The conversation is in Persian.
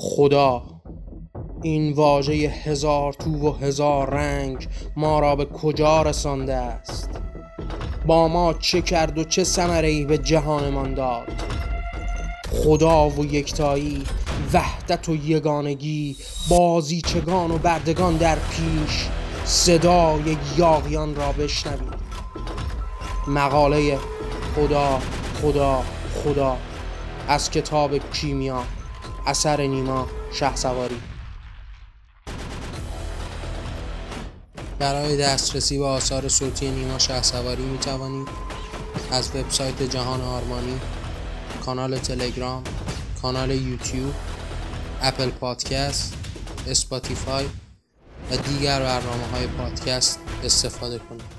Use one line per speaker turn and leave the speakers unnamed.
خدا این واژه هزار تو و هزار رنگ ما را به کجا رسانده است؟ با ما چه کرد و چه ثمره ای به جهانمان داد؟ خدا و یکتایی وحدت و یگانگی بازیچگان و بردگان در پیش صدای یاغیان را بشنوید مقاله خدا خدا خدا از کتاب کیمیا اثر نیما شه سواری برای دسترسی به آثار صوتی نیما شهسواری می توانید از وبسایت جهان آرمانی کانال تلگرام کانال یوتیوب اپل پادکست اسپاتیفای و دیگر برنامه های پادکست استفاده کنید